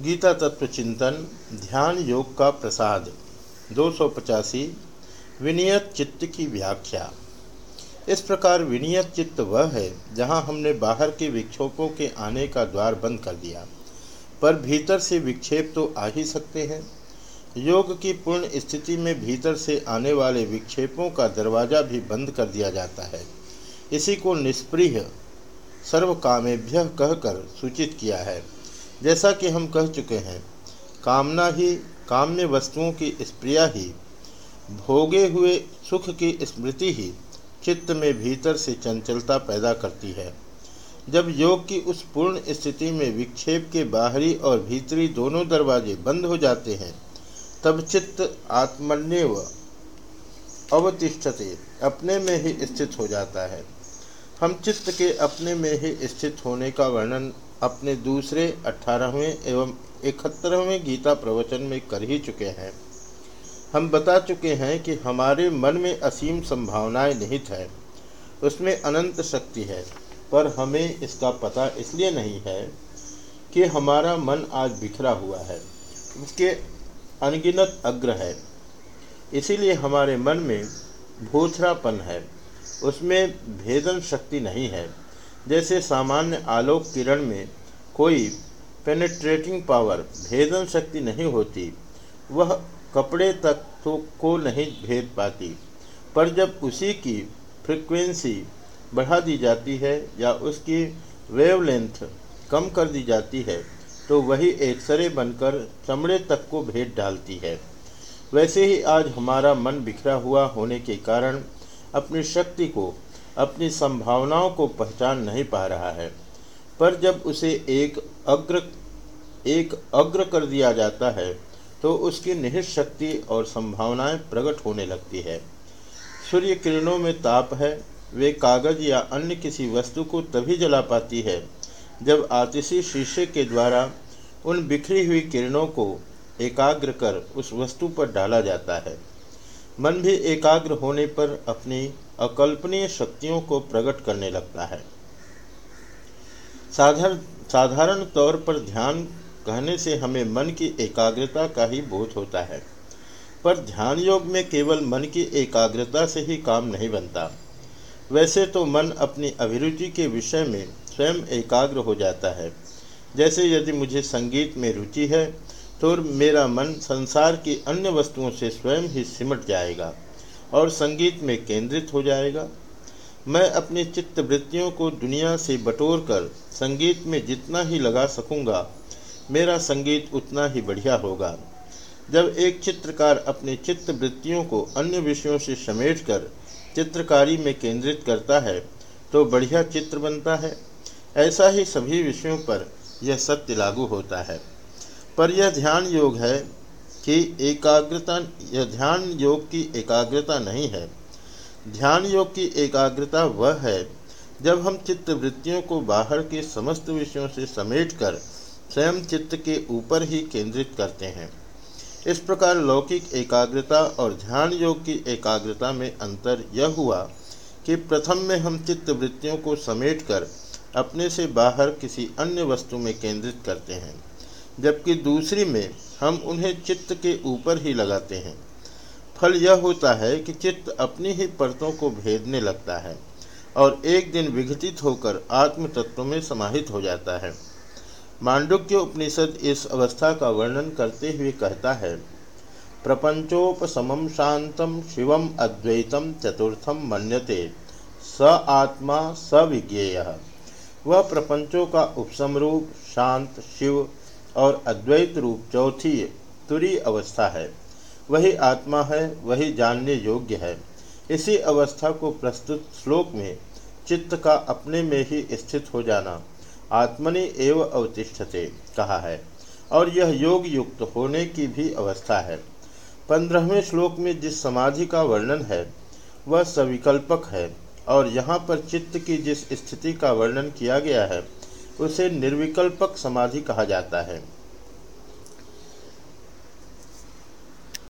गीता तत्व चिंतन, ध्यान योग का प्रसाद, दो सौ पचासी, विनियत चित्त की व्याख्या। इस प्रकार विनियत चित्त वह है, जहाँ हमने बाहर के विक्षोभों के आने का द्वार बंद कर दिया। पर भीतर से विक्षेप तो आ ही सकते हैं। योग की पूर्ण स्थिति में भीतर से आने वाले विक्षेपों का दरवाज़ा भी बंद कर दिया जाता है। इसी को निष्प्रिय, सर्वकामेभ्य कहकर सूचित किया है। जैसा कि हम कह चुके हैं, कामना ही काम्य वस्तुओं की स्प्रिया ही, भोगे हुए सुख की स्मृति ही चित्त में भीतर से चंचलता पैदा करती है। जब योग की उस पूर्ण स्थिति में विक्षेप के बाहरी और भीतरी दोनों दरवाजे बंद हो जाते हैं, तब चित्त आत्मन्यव अवतिष्ठते अपने में ही स्थित हो जाता है। हम चित्त के अपने में ही स्थित होने का वर्णन अपने दूसरे अठारहवें एवं इकहत्तरवें गीता प्रवचन में कर ही चुके हैं। हम बता चुके हैं कि हमारे मन में असीम संभावनाएँ निहित है। उसमें अनंत शक्ति है, पर हमें इसका पता इसलिए नहीं है कि हमारा मन आज बिखरा हुआ है। उसके अनगिनत अग्र है। इसीलिए हमारे मन में भूथरापन है। उसमें भेदन शक्ति नहीं है। जैसे सामान्य आलोक किरण में कोई पेनेट्रेटिंग पावर भेदन शक्ति नहीं होती, वह कपड़े तक तो को नहीं भेद पाती, पर जब उसी की फ्रिक्वेंसी बढ़ा दी जाती है या उसकी वेवलेंथ कम कर दी जाती है तो वही एक सरे बनकर चमड़े तक को भेद डालती है। वैसे ही आज हमारा मन बिखरा हुआ होने के कारण अपनी शक्ति को अपनी संभावनाओं को पहचान नहीं पा रहा है। पर जब उसे एक अग्र एक अग्र कर दिया जाता है तो उसकी निहित शक्ति और संभावनाएँ प्रकट होने लगती है। सूर्य किरणों में ताप है, वे कागज़ या अन्य किसी वस्तु को तभी जला पाती है, जब आतिशी शीशे के द्वारा उन बिखरी हुई किरणों को एकाग्र कर उस वस्तु पर डाला जाता है। मन भी एकाग्र होने पर अपनी अकल्पनीय शक्तियों को प्रकट करने लगता है। साधारण साधारण तौर पर ध्यान कहने से हमें मन की एकाग्रता का ही बोध होता है। पर ध्यान योग में केवल मन की एकाग्रता से ही काम नहीं बनता। वैसे तो मन अपनी अभिरुचि के विषय में स्वयं एकाग्र हो जाता है। जैसे यदि मुझे संगीत में रुचि है तो मेरा मन संसार की अन्य वस्तुओं से स्वयं ही सिमट जाएगा। और संगीत में केंद्रित हो जाएगा। मैं अपनी चित्त वृत्तियों को दुनिया से बटोर कर संगीत में जितना ही लगा सकूँगा, मेरा संगीत उतना ही बढ़िया होगा। जब एक चित्रकार अपनी चित्त वृत्तियों को अन्य विषयों से समेट कर चित्रकारी में केंद्रित करता है तो बढ़िया चित्र बनता है। ऐसा ही सभी विषयों पर यह सत्य लागू होता है। पर यह ध्यान योग है कि एकाग्रता यह ध्यान योग की एकाग्रता नहीं है। ध्यान योग की एकाग्रता वह है, जब हम चित्त वृत्तियों को बाहर के समस्त विषयों से समेटकर स्वयं चित्त के ऊपर ही केंद्रित करते हैं। इस प्रकार लौकिक एकाग्रता और ध्यान योग की एकाग्रता में अंतर यह हुआ कि प्रथम में हम चित्त वृत्तियों को समेटकर अपने से बाहर किसी अन्य वस्तु में केंद्रित करते हैं, जबकि दूसरी में हम उन्हें चित्त के ऊपर ही लगाते हैं। फल यह होता है कि चित्त अपनी ही परतों को भेदने लगता है और एक दिन विघटित होकर आत्म तत्व में समाहित हो जाता है। मांडुक्य उपनिषद इस अवस्था का वर्णन करते हुए कहता है प्रपंचोपम शांतम शिवम अद्वैतम चतुर्थम मन्यते, स आत्मा स विज्ञेय। वह प्रपंचों का उपसम रूप शांत शिव और अद्वैत रूप चौथी तुरी अवस्था है। वही आत्मा है, वही जानने योग्य है। इसी अवस्था को प्रस्तुत श्लोक में चित्त का अपने में ही स्थित हो जाना, आत्मनि एव अवतिष्ठते कहा है। और यह योग युक्त होने की भी अवस्था है। पंद्रहवें श्लोक में जिस समाधि का वर्णन है, वह सविकल्पक है। और यहाँ पर चित्त की जिस स्थिति का वर्णन किया गया है उसे निर्विकल्पक समाधि कहा जाता है।